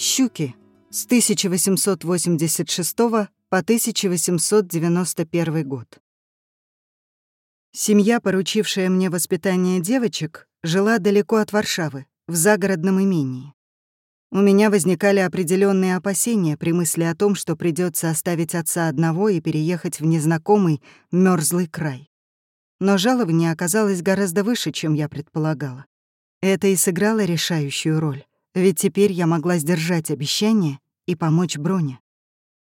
Щуки с 1886 по 1891 год. Семья, поручившая мне воспитание девочек, жила далеко от Варшавы, в загородном имении. У меня возникали определенные опасения при мысли о том, что придется оставить отца одного и переехать в незнакомый, мерзлый край. Но жалование оказалось гораздо выше, чем я предполагала. Это и сыграло решающую роль, ведь теперь я могла сдержать обещание и помочь Броне.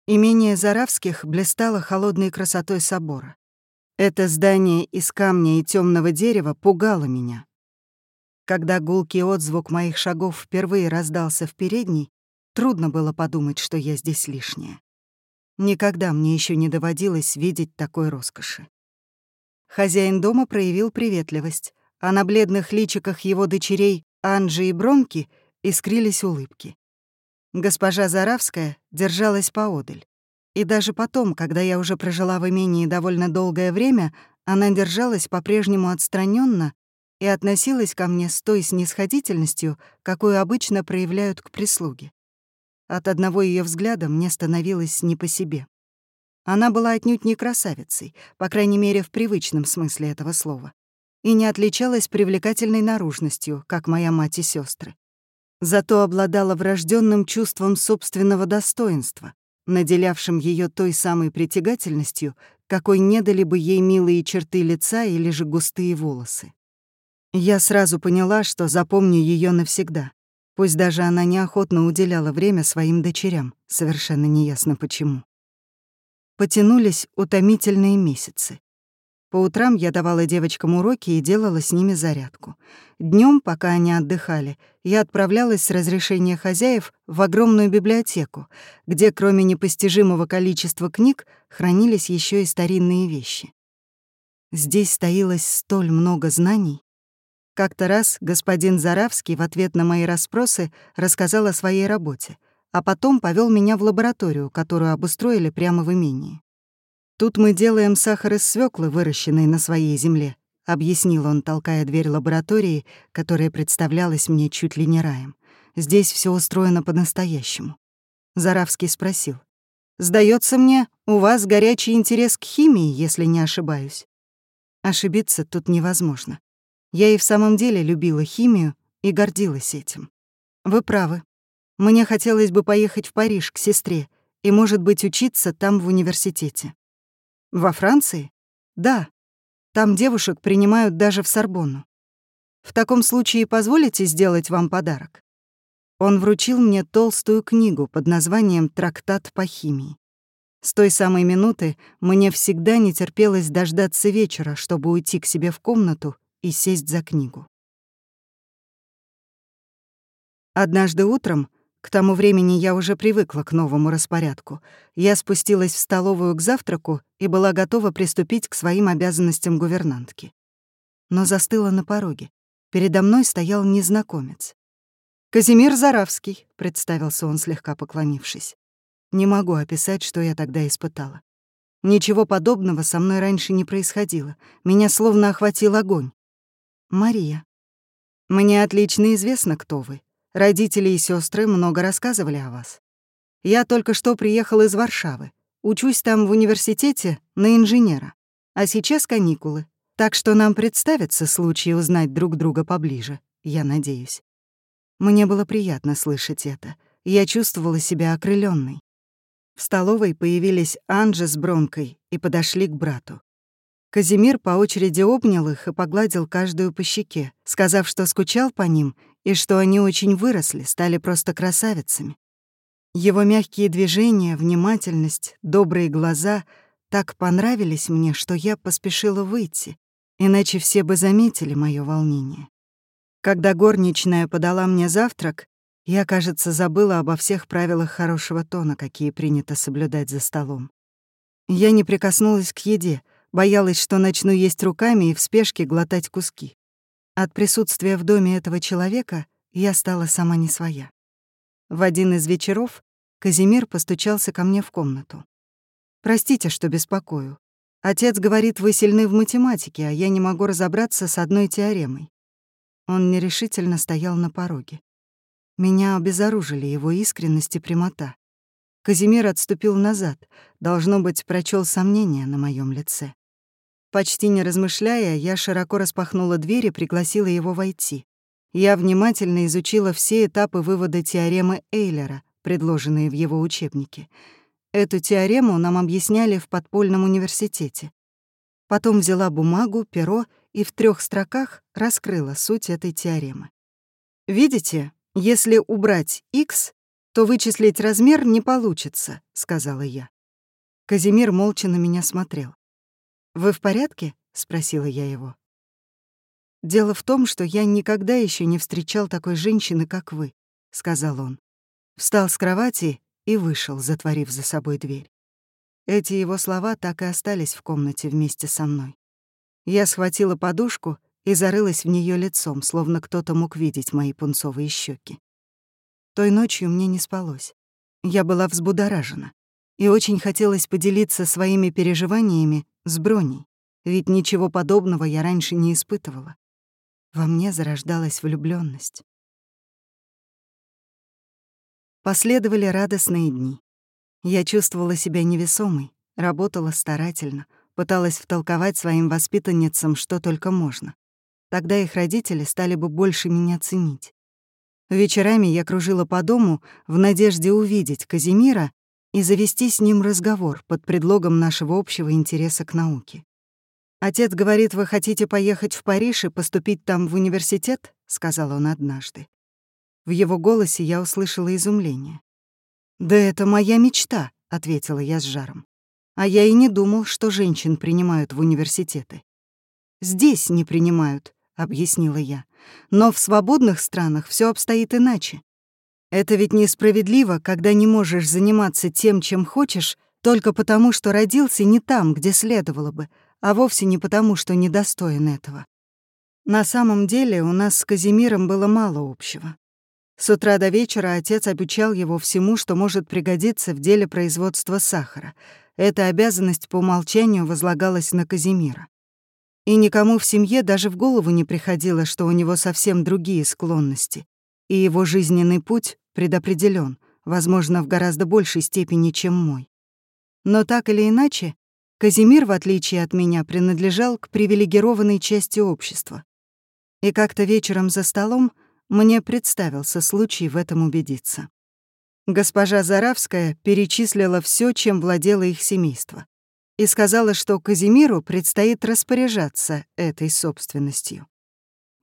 Имение Заравских блистало холодной красотой собора. Это здание из камня и темного дерева пугало меня. Когда гулкий отзвук моих шагов впервые раздался в передней, трудно было подумать, что я здесь лишняя. Никогда мне еще не доводилось видеть такой роскоши. Хозяин дома проявил приветливость, а на бледных личиках его дочерей Анжи и Бронки искрились улыбки. Госпожа Заравская держалась поодаль. И даже потом, когда я уже прожила в имении довольно долгое время, она держалась по-прежнему отстраненно и относилась ко мне с той снисходительностью, какую обычно проявляют к прислуге. От одного ее взгляда мне становилось не по себе. Она была отнюдь не красавицей, по крайней мере, в привычном смысле этого слова, и не отличалась привлекательной наружностью, как моя мать и сестры. Зато обладала врожденным чувством собственного достоинства, наделявшим ее той самой притягательностью, какой не дали бы ей милые черты лица или же густые волосы. Я сразу поняла, что запомню ее навсегда, пусть даже она неохотно уделяла время своим дочерям, совершенно неясно почему. Потянулись утомительные месяцы. По утрам я давала девочкам уроки и делала с ними зарядку. Днем, пока они отдыхали, я отправлялась с разрешения хозяев в огромную библиотеку, где кроме непостижимого количества книг хранились еще и старинные вещи. Здесь стоилось столь много знаний. Как-то раз господин Заравский в ответ на мои расспросы рассказал о своей работе — а потом повел меня в лабораторию, которую обустроили прямо в имении. «Тут мы делаем сахар из свеклы, выращенной на своей земле», — объяснил он, толкая дверь лаборатории, которая представлялась мне чуть ли не раем. «Здесь все устроено по-настоящему». Заравский спросил. Сдается мне, у вас горячий интерес к химии, если не ошибаюсь». Ошибиться тут невозможно. Я и в самом деле любила химию и гордилась этим. Вы правы. Мне хотелось бы поехать в Париж к сестре и, может быть, учиться там в университете. Во Франции? Да. Там девушек принимают даже в Сорбонну. В таком случае позволите сделать вам подарок? Он вручил мне толстую книгу под названием «Трактат по химии». С той самой минуты мне всегда не терпелось дождаться вечера, чтобы уйти к себе в комнату и сесть за книгу. Однажды утром к тому времени я уже привыкла к новому распорядку. Я спустилась в столовую к завтраку и была готова приступить к своим обязанностям гувернантки. Но застыла на пороге. Передо мной стоял незнакомец. «Казимир Заравский», — представился он, слегка поклонившись. Не могу описать, что я тогда испытала. Ничего подобного со мной раньше не происходило. Меня словно охватил огонь. «Мария, мне отлично известно, кто вы. Родители и сестры много рассказывали о вас. Я только что приехал из Варшавы. Учусь там в университете на инженера. А сейчас каникулы. Так что нам представится случай узнать друг друга поближе, я надеюсь. Мне было приятно слышать это. Я чувствовала себя окрыленной. В столовой появились Анжа с Бронкой и подошли к брату. Казимир по очереди обнял их и погладил каждую по щеке, сказав, что скучал по ним и что они очень выросли, стали просто красавицами. Его мягкие движения, внимательность, добрые глаза так понравились мне, что я поспешила выйти, иначе все бы заметили мое волнение. Когда горничная подала мне завтрак, я, кажется, забыла обо всех правилах хорошего тона, какие принято соблюдать за столом. Я не прикоснулась к еде, боялась, что начну есть руками и в спешке глотать куски. От присутствия в доме этого человека я стала сама не своя. В один из вечеров Казимир постучался ко мне в комнату. «Простите, что беспокою. Отец говорит, вы сильны в математике, а я не могу разобраться с одной теоремой». Он нерешительно стоял на пороге. Меня обезоружили его искренность и прямота. Казимир отступил назад, должно быть, прочел сомнения на моем лице. Почти не размышляя, я широко распахнула дверь и пригласила его войти. Я внимательно изучила все этапы вывода теоремы Эйлера, предложенные в его учебнике. Эту теорему нам объясняли в подпольном университете. Потом взяла бумагу, перо и в трех строках раскрыла суть этой теоремы. Видите, если убрать x, то вычислить размер не получится, сказала я. Казимир молча на меня смотрел. Вы в порядке? спросила я его. Дело в том, что я никогда еще не встречал такой женщины, как вы, сказал он. Встал с кровати и вышел, затворив за собой дверь. Эти его слова так и остались в комнате вместе со мной. Я схватила подушку и зарылась в нее лицом, словно кто-то мог видеть мои пунцовые щеки. Той ночью мне не спалось. Я была взбудоражена и очень хотелось поделиться своими переживаниями с Броней, ведь ничего подобного я раньше не испытывала. Во мне зарождалась влюбленность. Последовали радостные дни. Я чувствовала себя невесомой, работала старательно, пыталась втолковать своим воспитанницам, что только можно. Тогда их родители стали бы больше меня ценить. Вечерами я кружила по дому в надежде увидеть Казимира и завести с ним разговор под предлогом нашего общего интереса к науке. «Отец говорит, вы хотите поехать в Париж и поступить там в университет?» — сказал он однажды. В его голосе я услышала изумление. «Да это моя мечта», — ответила я с жаром. «А я и не думал, что женщин принимают в университеты». «Здесь не принимают», — объяснила я. «Но в свободных странах все обстоит иначе. Это ведь несправедливо, когда не можешь заниматься тем, чем хочешь, только потому, что родился не там, где следовало бы, а вовсе не потому, что недостоин этого. На самом деле у нас с Казимиром было мало общего. С утра до вечера отец обучал его всему, что может пригодиться в деле производства сахара. Эта обязанность по умолчанию возлагалась на Казимира. И никому в семье даже в голову не приходило, что у него совсем другие склонности, и его жизненный путь предопределен, возможно, в гораздо большей степени, чем мой. Но так или иначе, Казимир, в отличие от меня, принадлежал к привилегированной части общества. И как-то вечером за столом мне представился случай в этом убедиться. Госпожа Заравская перечислила все, чем владело их семейство, и сказала, что Казимиру предстоит распоряжаться этой собственностью.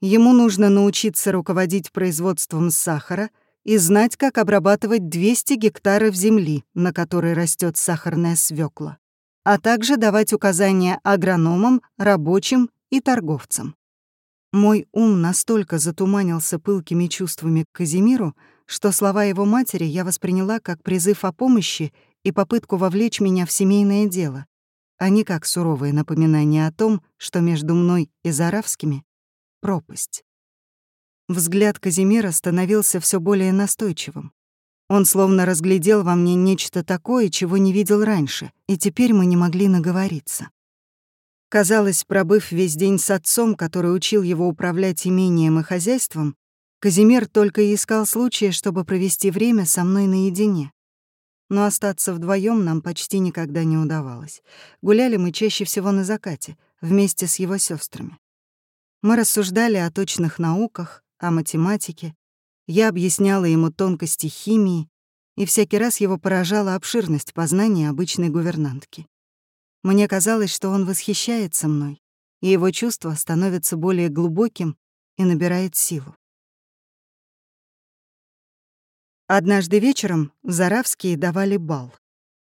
Ему нужно научиться руководить производством сахара и знать, как обрабатывать 200 гектаров земли, на которой растет сахарная свекла, а также давать указания агрономам, рабочим и торговцам. Мой ум настолько затуманился пылкими чувствами к Казимиру, что слова его матери я восприняла как призыв о помощи и попытку вовлечь меня в семейное дело, а не как суровое напоминание о том, что между мной и Заравскими — пропасть. Взгляд Казимира становился все более настойчивым. Он словно разглядел во мне нечто такое, чего не видел раньше, и теперь мы не могли наговориться. Казалось, пробыв весь день с отцом, который учил его управлять имением и хозяйством, Казимир только и искал случая, чтобы провести время со мной наедине. Но остаться вдвоем нам почти никогда не удавалось. Гуляли мы чаще всего на закате, вместе с его сестрами. Мы рассуждали о точных науках, о математике. Я объясняла ему тонкости химии, и всякий раз его поражала обширность познаний обычной гувернантки. Мне казалось, что он восхищается мной, и его чувство становится более глубоким и набирает силу. Однажды вечером Заравские давали бал.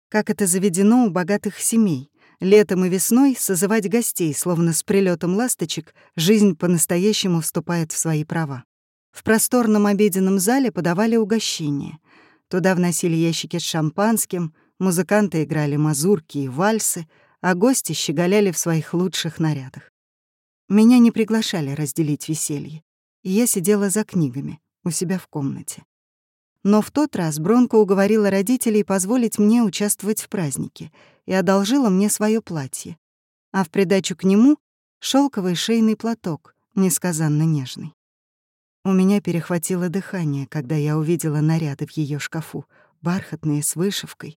Как это заведено у богатых семей, летом и весной созывать гостей, словно с прилетом ласточек, жизнь по-настоящему вступает в свои права. В просторном обеденном зале подавали угощения. Туда вносили ящики с шампанским, музыканты играли мазурки и вальсы — а гости щеголяли в своих лучших нарядах. Меня не приглашали разделить веселье, и я сидела за книгами у себя в комнате. Но в тот раз Бронко уговорила родителей позволить мне участвовать в празднике и одолжила мне свое платье, а в придачу к нему — шелковый шейный платок, несказанно нежный. У меня перехватило дыхание, когда я увидела наряды в ее шкафу, бархатные с вышивкой.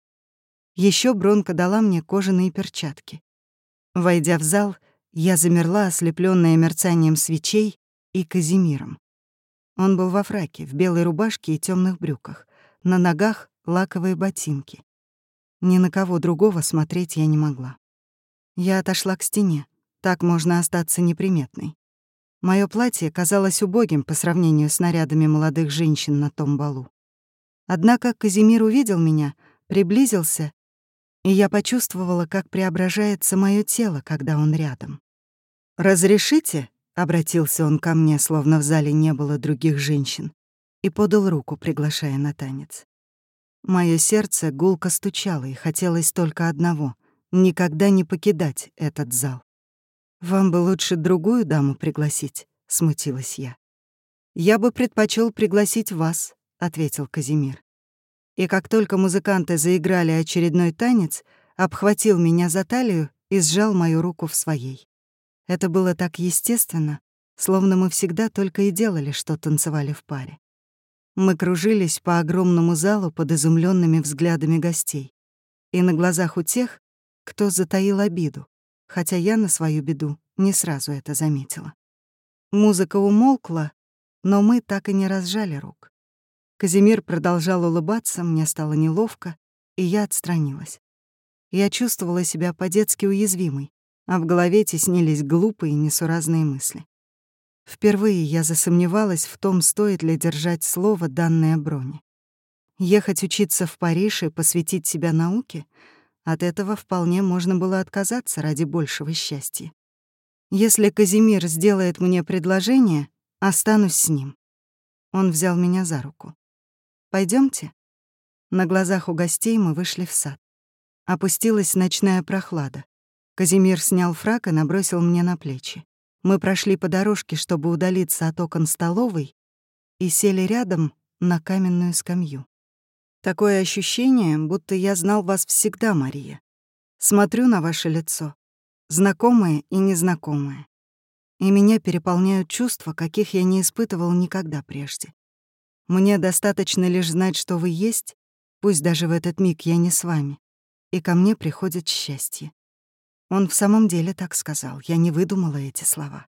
Еще Бронка дала мне кожаные перчатки. Войдя в зал, я замерла, ослепленная мерцанием свечей и Казимиром. Он был во фраке, в белой рубашке и темных брюках. На ногах — лаковые ботинки. Ни на кого другого смотреть я не могла. Я отошла к стене. Так можно остаться неприметной. Моё платье казалось убогим по сравнению с нарядами молодых женщин на том балу. Однако Казимир увидел меня, приблизился, и я почувствовала, как преображается моё тело, когда он рядом. «Разрешите?» — обратился он ко мне, словно в зале не было других женщин, и подал руку, приглашая на танец. Моё сердце гулко стучало, и хотелось только одного — никогда не покидать этот зал. «Вам бы лучше другую даму пригласить», — смутилась я. «Я бы предпочел пригласить вас», — ответил Казимир. И как только музыканты заиграли очередной танец, обхватил меня за талию и сжал мою руку в своей. Это было так естественно, словно мы всегда только и делали, что танцевали в паре. Мы кружились по огромному залу под изумленными взглядами гостей. И на глазах у тех, кто затаил обиду, хотя я на свою беду не сразу это заметила. Музыка умолкла, но мы так и не разжали рук. Казимир продолжал улыбаться, мне стало неловко, и я отстранилась. Я чувствовала себя по-детски уязвимой, а в голове теснились глупые несуразные мысли. Впервые я засомневалась в том, стоит ли держать слово, данное Броне. Ехать учиться в Париж и посвятить себя науке — от этого вполне можно было отказаться ради большего счастья. Если Казимир сделает мне предложение, останусь с ним. Он взял меня за руку. Пойдемте. На глазах у гостей мы вышли в сад. Опустилась ночная прохлада. Казимир снял фрак и набросил мне на плечи. Мы прошли по дорожке, чтобы удалиться от окон столовой, и сели рядом на каменную скамью. Такое ощущение, будто я знал вас всегда, Мария. Смотрю на ваше лицо, знакомое и незнакомое. И меня переполняют чувства, каких я не испытывал никогда прежде. Мне достаточно лишь знать, что вы есть, пусть даже в этот миг я не с вами, и ко мне приходит счастье. Он в самом деле так сказал, я не выдумала эти слова.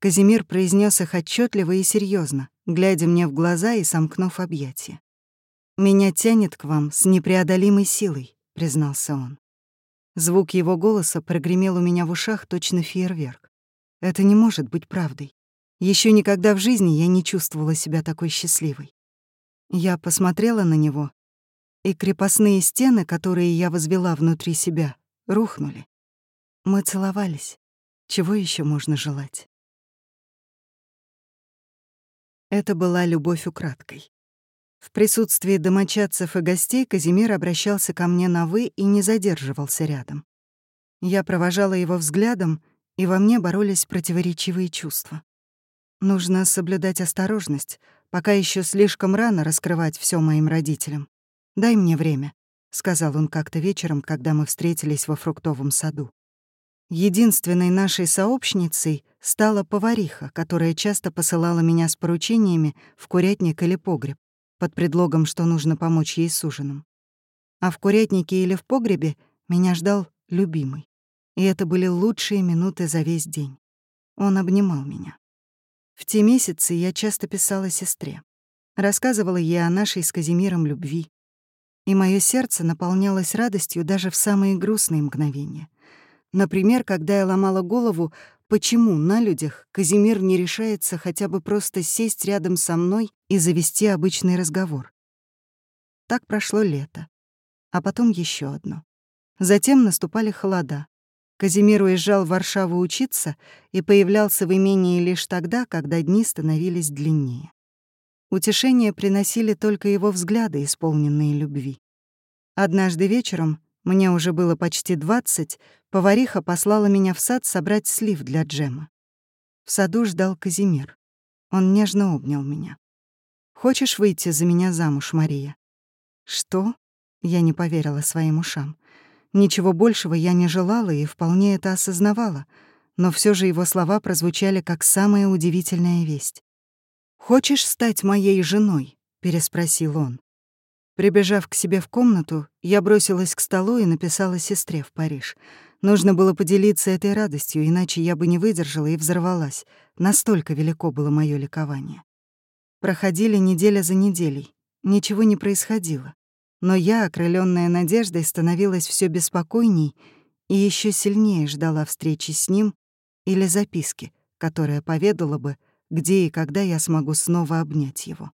Казимир произнес их отчетливо и серьезно, глядя мне в глаза и сомкнув объятия. «Меня тянет к вам с непреодолимой силой», — признался он. Звук его голоса прогремел у меня в ушах точно фейерверк. Это не может быть правдой. Еще никогда в жизни я не чувствовала себя такой счастливой. Я посмотрела на него, и крепостные стены, которые я возвела внутри себя, рухнули. Мы целовались. Чего еще можно желать? Это была любовь украдкой. В присутствии домочадцев и гостей Казимир обращался ко мне на «вы» и не задерживался рядом. Я провожала его взглядом, и во мне боролись противоречивые чувства. Нужно соблюдать осторожность, пока еще слишком рано раскрывать все моим родителям. «Дай мне время», — сказал он как-то вечером, когда мы встретились во фруктовом саду. Единственной нашей сообщницей стала повариха, которая часто посылала меня с поручениями в курятник или погреб под предлогом, что нужно помочь ей с ужином. А в курятнике или в погребе меня ждал любимый. И это были лучшие минуты за весь день. Он обнимал меня. В те месяцы я часто писала сестре. Рассказывала ей о нашей с Казимиром любви. И мое сердце наполнялось радостью даже в самые грустные мгновения. Например, когда я ломала голову, Почему на людях Казимир не решается хотя бы просто сесть рядом со мной и завести обычный разговор? Так прошло лето, а потом еще одно. Затем наступали холода. Казимир уезжал в Варшаву учиться и появлялся в имении лишь тогда, когда дни становились длиннее. Утешение приносили только его взгляды, исполненные любви. Однажды вечером мне уже было почти двадцать, повариха послала меня в сад собрать слив для джема. В саду ждал Казимир. Он нежно обнял меня. «Хочешь выйти за меня замуж, Мария?» «Что?» Я не поверила своим ушам. Ничего большего я не желала и вполне это осознавала, но все же его слова прозвучали как самая удивительная весть. «Хочешь стать моей женой?» — переспросил он. Прибежав к себе в комнату, я бросилась к столу и написала сестре в Париж. Нужно было поделиться этой радостью, иначе я бы не выдержала и взорвалась. Настолько велико было мое ликование. Проходили неделя за неделей. Ничего не происходило. Но я, окрыленная надеждой, становилась все беспокойней и еще сильнее ждала встречи с ним или записки, которая поведала бы, где и когда я смогу снова обнять его.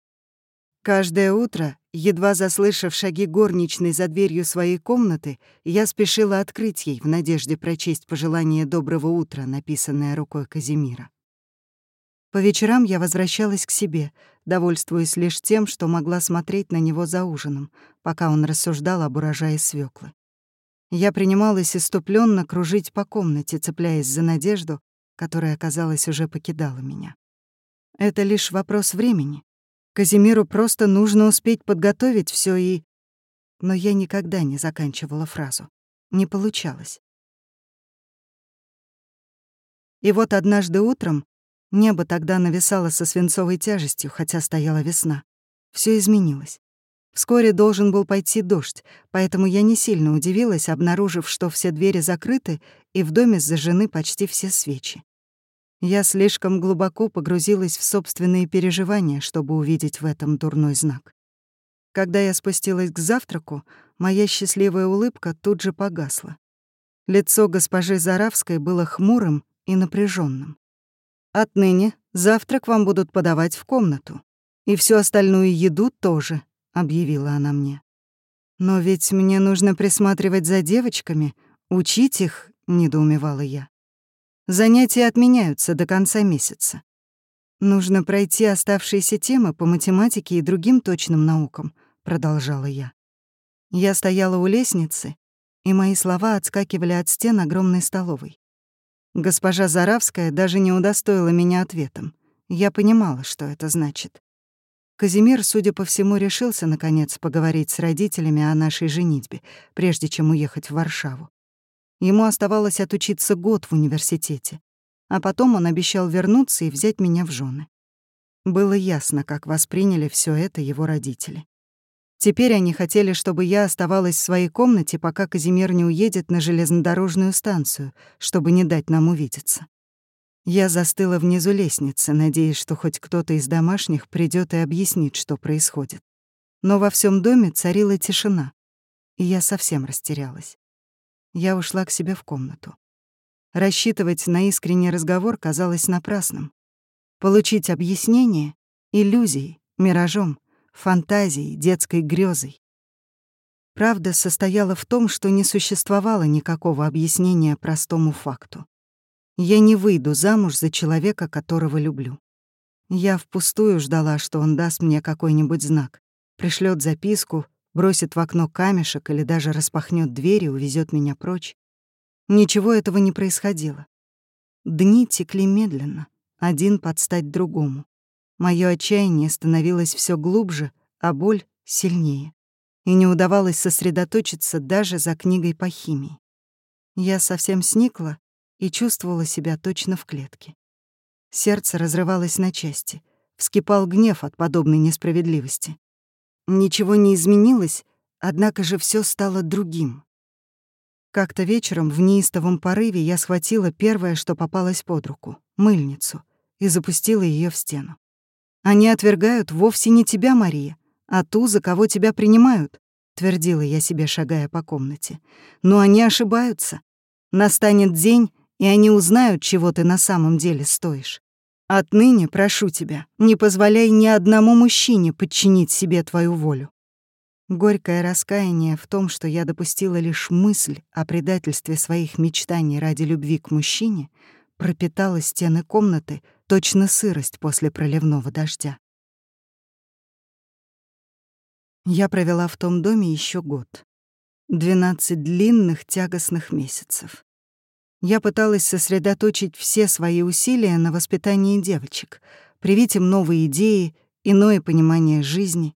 Каждое утро, едва заслышав шаги горничной за дверью своей комнаты, я спешила открыть ей в надежде прочесть пожелание доброго утра, написанное рукой Казимира. По вечерам я возвращалась к себе, довольствуясь лишь тем, что могла смотреть на него за ужином, пока он рассуждал об урожае свеклы. Я принималась иступленно кружить по комнате, цепляясь за надежду, которая, казалось, уже покидала меня. Это лишь вопрос времени. Казимиру просто нужно успеть подготовить все и... Но я никогда не заканчивала фразу. Не получалось. И вот однажды утром небо тогда нависало со свинцовой тяжестью, хотя стояла весна. Все изменилось. Вскоре должен был пойти дождь, поэтому я не сильно удивилась, обнаружив, что все двери закрыты и в доме зажжены почти все свечи. Я слишком глубоко погрузилась в собственные переживания, чтобы увидеть в этом дурной знак. Когда я спустилась к завтраку, моя счастливая улыбка тут же погасла. Лицо госпожи Заравской было хмурым и напряженным. «Отныне завтрак вам будут подавать в комнату. И всю остальную еду тоже», — объявила она мне. «Но ведь мне нужно присматривать за девочками, учить их», — недоумевала я. Занятия отменяются до конца месяца. Нужно пройти оставшиеся темы по математике и другим точным наукам, продолжала я. Я стояла у лестницы, и мои слова отскакивали от стен огромной столовой. Госпожа Заравская даже не удостоила меня ответом. Я понимала, что это значит. Казимир, судя по всему, решился, наконец, поговорить с родителями о нашей женитьбе, прежде чем уехать в Варшаву. Ему оставалось отучиться год в университете, а потом он обещал вернуться и взять меня в жены. Было ясно, как восприняли все это его родители. Теперь они хотели, чтобы я оставалась в своей комнате, пока Казимир не уедет на железнодорожную станцию, чтобы не дать нам увидеться. Я застыла внизу лестницы, надеясь, что хоть кто-то из домашних придет и объяснит, что происходит. Но во всем доме царила тишина, и я совсем растерялась я ушла к себе в комнату. Рассчитывать на искренний разговор казалось напрасным. Получить объяснение — иллюзией, миражом, фантазией, детской грезой. Правда состояла в том, что не существовало никакого объяснения простому факту. Я не выйду замуж за человека, которого люблю. Я впустую ждала, что он даст мне какой-нибудь знак, пришлет записку бросит в окно камешек или даже распахнет дверь и увезет меня прочь. Ничего этого не происходило. Дни текли медленно, один под стать другому. Моё отчаяние становилось все глубже, а боль — сильнее. И не удавалось сосредоточиться даже за книгой по химии. Я совсем сникла и чувствовала себя точно в клетке. Сердце разрывалось на части, вскипал гнев от подобной несправедливости. Ничего не изменилось, однако же все стало другим. Как-то вечером в неистовом порыве я схватила первое, что попалось под руку — мыльницу, и запустила ее в стену. «Они отвергают вовсе не тебя, Мария, а ту, за кого тебя принимают», — твердила я себе, шагая по комнате. «Но они ошибаются. Настанет день, и они узнают, чего ты на самом деле стоишь. Отныне прошу тебя, не позволяй ни одному мужчине подчинить себе твою волю. Горькое раскаяние в том, что я допустила лишь мысль о предательстве своих мечтаний ради любви к мужчине, пропитало стены комнаты точно сырость после проливного дождя. Я провела в том доме еще год. Двенадцать длинных тягостных месяцев. Я пыталась сосредоточить все свои усилия на воспитании девочек, привить им новые идеи, иное понимание жизни.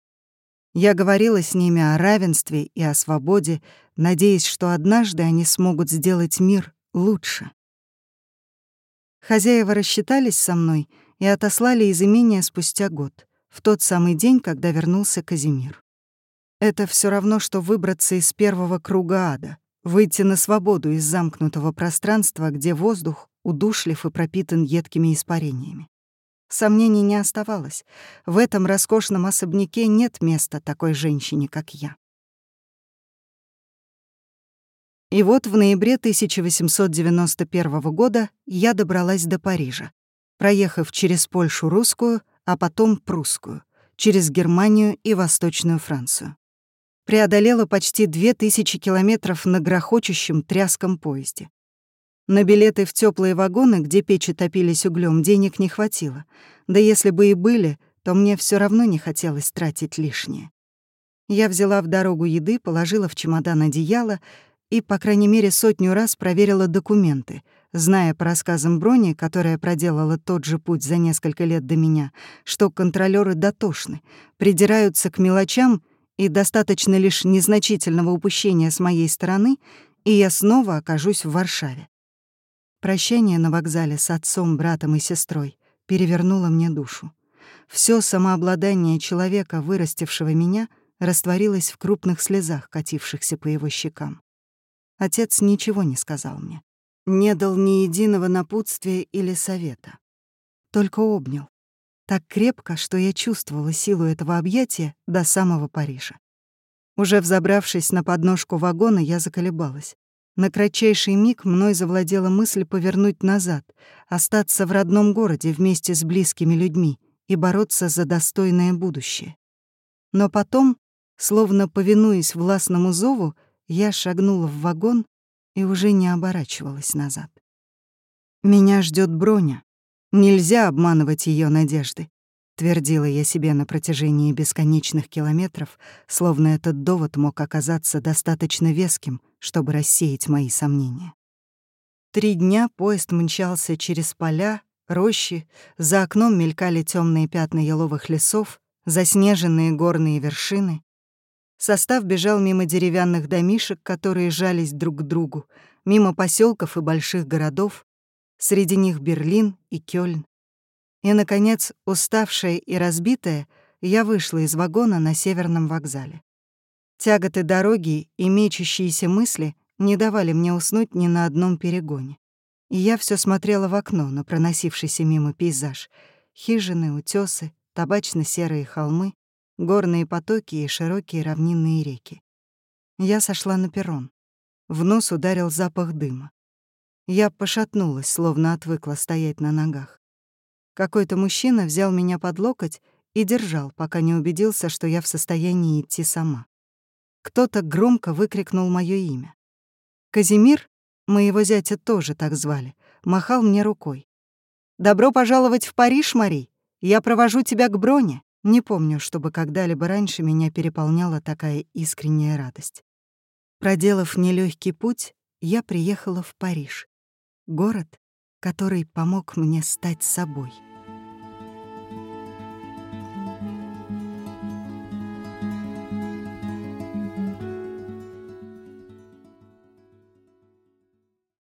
Я говорила с ними о равенстве и о свободе, надеясь, что однажды они смогут сделать мир лучше. Хозяева рассчитались со мной и отослали из имения спустя год, в тот самый день, когда вернулся Казимир. Это все равно, что выбраться из первого круга ада, выйти на свободу из замкнутого пространства, где воздух удушлив и пропитан едкими испарениями. Сомнений не оставалось. В этом роскошном особняке нет места такой женщине, как я. И вот в ноябре 1891 года я добралась до Парижа, проехав через Польшу русскую, а потом прусскую, через Германию и Восточную Францию. Преодолела почти 2000 километров на грохочущем тряском поезде. На билеты в теплые вагоны, где печи топились углем, денег не хватило. Да если бы и были, то мне все равно не хотелось тратить лишнее. Я взяла в дорогу еды, положила в чемодан одеяло и, по крайней мере, сотню раз проверила документы, зная по рассказам Брони, которая проделала тот же путь за несколько лет до меня, что контролёры дотошны, придираются к мелочам, и достаточно лишь незначительного упущения с моей стороны, и я снова окажусь в Варшаве. Прощание на вокзале с отцом, братом и сестрой перевернуло мне душу. Всё самообладание человека, вырастившего меня, растворилось в крупных слезах, катившихся по его щекам. Отец ничего не сказал мне, не дал ни единого напутствия или совета. Только обнял. Так крепко, что я чувствовала силу этого объятия до самого Парижа. Уже взобравшись на подножку вагона, я заколебалась. На кратчайший миг мной завладела мысль повернуть назад, остаться в родном городе вместе с близкими людьми и бороться за достойное будущее. Но потом, словно повинуясь властному зову, я шагнула в вагон и уже не оборачивалась назад. Меня ждет броня. Нельзя обманывать ее надежды твердила я себе на протяжении бесконечных километров, словно этот довод мог оказаться достаточно веским, чтобы рассеять мои сомнения. Три дня поезд мчался через поля, рощи, за окном мелькали темные пятна еловых лесов, заснеженные горные вершины. Состав бежал мимо деревянных домишек, которые жались друг к другу, мимо поселков и больших городов, среди них Берлин и Кёльн. И, наконец, уставшая и разбитая, я вышла из вагона на северном вокзале. Тяготы дороги и мечущиеся мысли не давали мне уснуть ни на одном перегоне. И я все смотрела в окно на проносившийся мимо пейзаж. Хижины, утесы, табачно-серые холмы, горные потоки и широкие равнинные реки. Я сошла на перрон. В нос ударил запах дыма. Я пошатнулась, словно отвыкла стоять на ногах. Какой-то мужчина взял меня под локоть и держал, пока не убедился, что я в состоянии идти сама. Кто-то громко выкрикнул моё имя. Казимир, моего зятя тоже так звали, махал мне рукой. «Добро пожаловать в Париж, Мари! Я провожу тебя к Броне!» Не помню, чтобы когда-либо раньше меня переполняла такая искренняя радость. Проделав нелегкий путь, я приехала в Париж. Город, который помог мне стать собой.